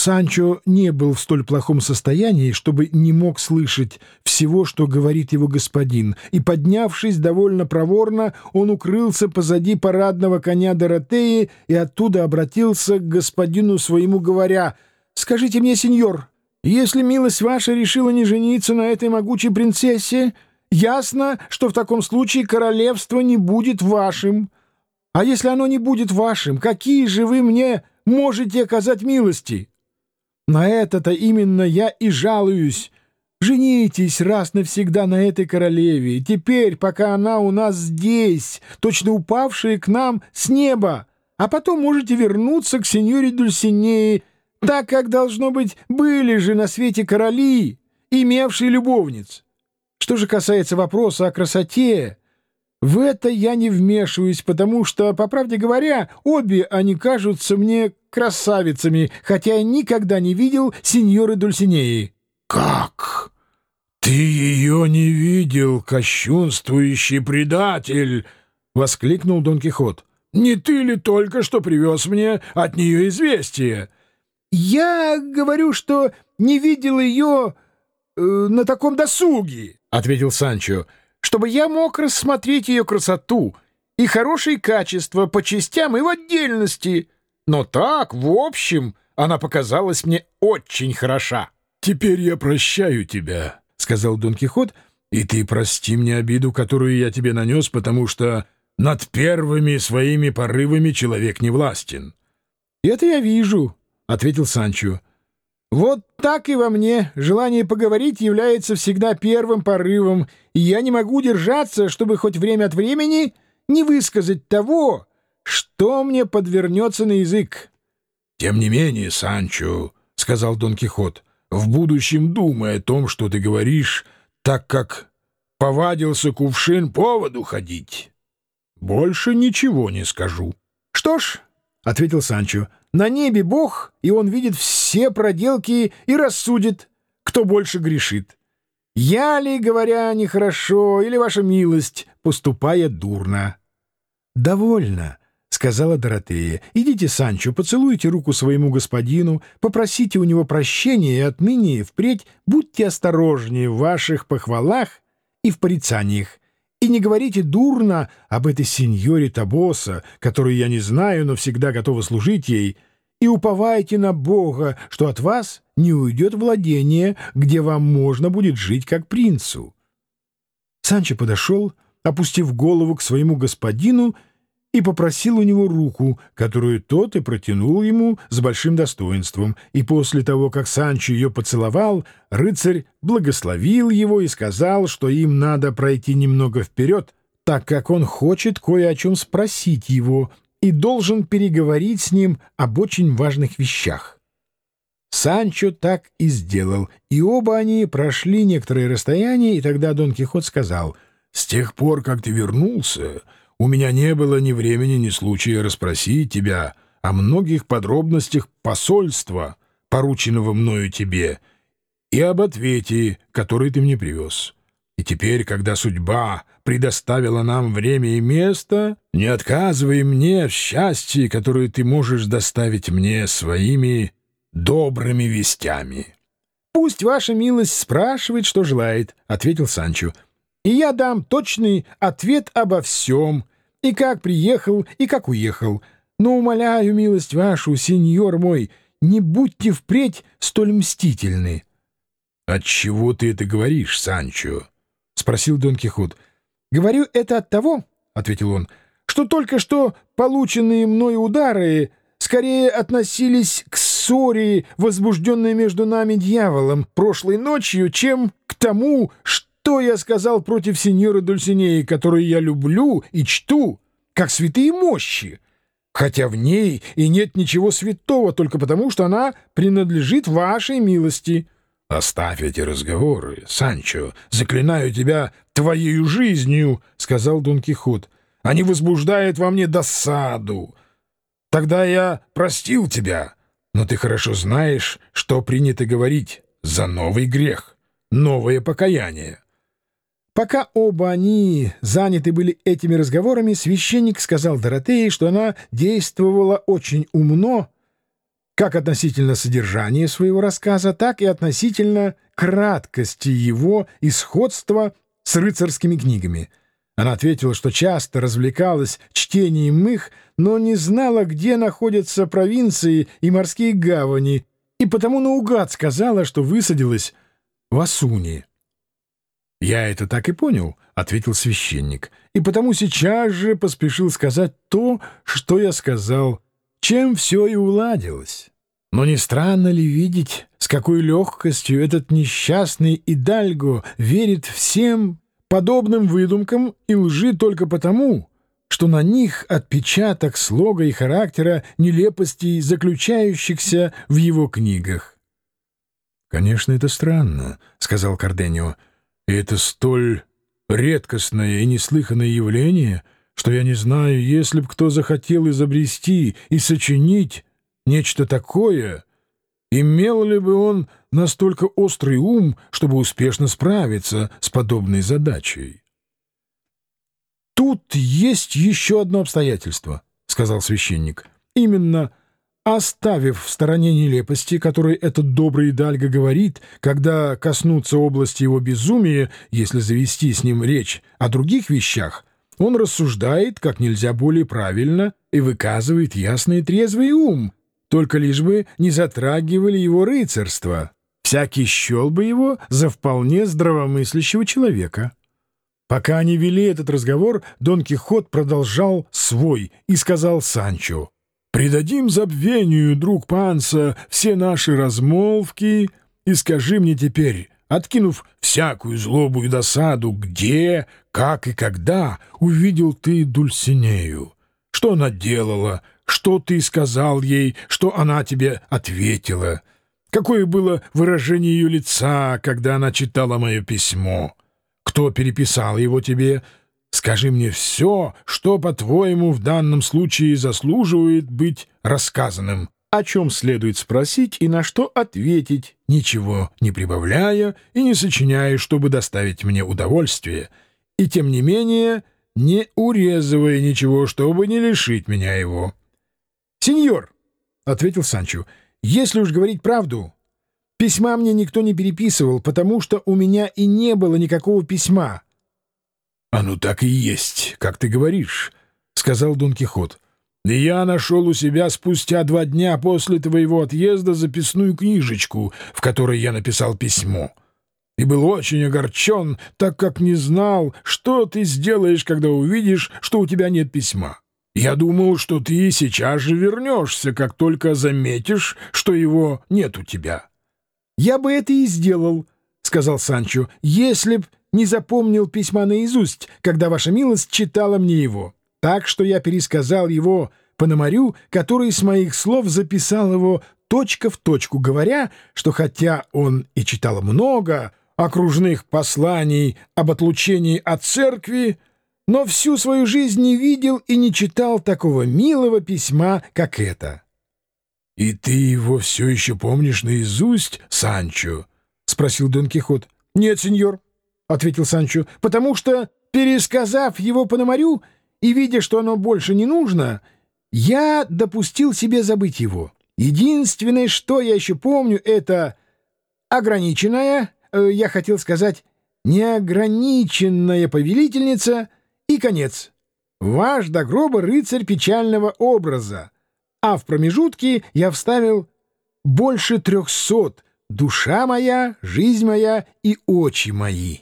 Санчо не был в столь плохом состоянии, чтобы не мог слышать всего, что говорит его господин, и, поднявшись довольно проворно, он укрылся позади парадного коня Доротеи и оттуда обратился к господину своему, говоря, «Скажите мне, сеньор, если милость ваша решила не жениться на этой могучей принцессе, ясно, что в таком случае королевство не будет вашим. А если оно не будет вашим, какие же вы мне можете оказать милости?» На это-то именно я и жалуюсь. Женитесь раз навсегда на этой королеве. Теперь, пока она у нас здесь, точно упавшая к нам с неба, а потом можете вернуться к сеньоре Дульсинеи, так как, должно быть, были же на свете короли, имевшие любовниц. Что же касается вопроса о красоте, в это я не вмешиваюсь, потому что, по правде говоря, обе они кажутся мне красавицами, хотя я никогда не видел сеньоры Дульсинеи. — Как? Ты ее не видел, кощунствующий предатель? — воскликнул Дон Кихот. — Не ты ли только что привез мне от нее известие? — Я говорю, что не видел ее э, на таком досуге, — ответил Санчо чтобы я мог рассмотреть ее красоту и хорошие качества по частям и в отдельности. Но так, в общем, она показалась мне очень хороша. — Теперь я прощаю тебя, — сказал Дон Кихот, — и ты прости мне обиду, которую я тебе нанес, потому что над первыми своими порывами человек не властен. — Это я вижу, — ответил Санчо. Вот так и во мне желание поговорить является всегда первым порывом, и я не могу держаться, чтобы хоть время от времени не высказать того, что мне подвернется на язык. — Тем не менее, Санчо, — сказал Дон Кихот, — в будущем думай о том, что ты говоришь, так как повадился кувшин по воду ходить. Больше ничего не скажу. — Что ж, — ответил Санчо, — на небе Бог, и он видит все проделки и рассудит, кто больше грешит. Я ли, говоря нехорошо, или ваша милость, поступая дурно? — Довольно, — сказала Доротея. — Идите, Санчо, поцелуйте руку своему господину, попросите у него прощения и отныне впредь будьте осторожнее в ваших похвалах и в порицаниях. Не говорите дурно об этой сеньоре Табоса, которую я не знаю, но всегда готова служить ей, и уповайте на Бога, что от вас не уйдет владение, где вам можно будет жить как принцу. Санчо подошел, опустив голову к своему господину, и попросил у него руку, которую тот и протянул ему с большим достоинством, и после того, как Санчо ее поцеловал, рыцарь благословил его и сказал, что им надо пройти немного вперед, так как он хочет кое о чем спросить его и должен переговорить с ним об очень важных вещах. Санчо так и сделал, и оба они прошли некоторое расстояние, и тогда Дон Кихот сказал, «С тех пор, как ты вернулся...» У меня не было ни времени, ни случая расспросить тебя о многих подробностях посольства, порученного мною тебе, и об ответе, который ты мне привез. И теперь, когда судьба предоставила нам время и место, не отказывай мне в счастье, которое ты можешь доставить мне своими добрыми вестями. — Пусть ваша милость спрашивает, что желает, — ответил Санчо, — и я дам точный ответ обо всем, и как приехал, и как уехал. Но, умоляю, милость вашу, сеньор мой, не будьте впредь столь мстительны. — Отчего ты это говоришь, Санчо? — спросил Дон Кихот. — Говорю это от того, — ответил он, — что только что полученные мной удары скорее относились к ссоре, возбужденной между нами дьяволом прошлой ночью, чем к тому, что что я сказал против сеньора Дульсинеи, которую я люблю и чту, как святые мощи, хотя в ней и нет ничего святого только потому, что она принадлежит вашей милости». «Оставь эти разговоры, Санчо, заклинаю тебя твоею жизнью», — сказал Дон Кихот. «Они возбуждают во мне досаду. Тогда я простил тебя, но ты хорошо знаешь, что принято говорить за новый грех, новое покаяние. Пока оба они заняты были этими разговорами, священник сказал Доротее, что она действовала очень умно, как относительно содержания своего рассказа, так и относительно краткости его и сходства с рыцарскими книгами. Она ответила, что часто развлекалась чтением их, но не знала, где находятся провинции и морские гавани, и потому наугад сказала, что высадилась в Асуне. «Я это так и понял», — ответил священник, «и потому сейчас же поспешил сказать то, что я сказал, чем все и уладилось». Но не странно ли видеть, с какой легкостью этот несчастный Идальго верит всем подобным выдумкам и лжи только потому, что на них отпечаток слога и характера нелепостей, заключающихся в его книгах. «Конечно, это странно», — сказал Карденио, — «и это столь редкостное и неслыханное явление, что я не знаю, если б кто захотел изобрести и сочинить нечто такое, имел ли бы он настолько острый ум, чтобы успешно справиться с подобной задачей? «Тут есть еще одно обстоятельство», — сказал священник. «Именно оставив в стороне нелепости, которые этот добрый Дальга говорит, когда коснутся области его безумия, если завести с ним речь о других вещах, он рассуждает как нельзя более правильно и выказывает ясный и трезвый ум, только лишь бы не затрагивали его рыцарство. Всякий счел бы его за вполне здравомыслящего человека. Пока они вели этот разговор, Дон Кихот продолжал свой и сказал Санчо, «Предадим забвению, друг Панса, все наши размолвки, и скажи мне теперь, откинув всякую злобу и досаду, где, как и когда увидел ты Дульсинею? Что она делала, что ты сказал ей, что она тебе ответила? Какое было выражение ее лица, когда она читала мое письмо? Кто переписал его тебе? Скажи мне все, что, по-твоему, в данном случае заслуживает быть рассказанным. О чем следует спросить и на что ответить, ничего не прибавляя и не сочиняя, чтобы доставить мне удовольствие, и, тем не менее, не урезывая ничего, чтобы не лишить меня его. «Сеньор», — ответил Санчо, — «если уж говорить правду, письма мне никто не переписывал, потому что у меня и не было никакого письма». «А ну так и есть, как ты говоришь», — сказал Дон Кихот. «И я нашел у себя спустя два дня после твоего отъезда записную книжечку, в которой я написал письмо» и был очень огорчен, так как не знал, что ты сделаешь, когда увидишь, что у тебя нет письма. Я думал, что ты сейчас же вернешься, как только заметишь, что его нет у тебя. — Я бы это и сделал, — сказал Санчо, — если б не запомнил письма наизусть, когда ваша милость читала мне его. Так что я пересказал его Пономарю, который с моих слов записал его точка в точку, говоря, что хотя он и читал много окружных посланий об отлучении от церкви, но всю свою жизнь не видел и не читал такого милого письма, как это. — И ты его все еще помнишь наизусть, Санчо? — спросил Дон Кихот. — Нет, сеньор, — ответил Санчо, — потому что, пересказав его Пономарю и видя, что оно больше не нужно, я допустил себе забыть его. Единственное, что я еще помню, это ограниченная, э, я хотел сказать, неограниченная повелительница — и конец. Ваш до гроба рыцарь печального образа. А в промежутке я вставил больше трехсот. Душа моя, жизнь моя и очи мои.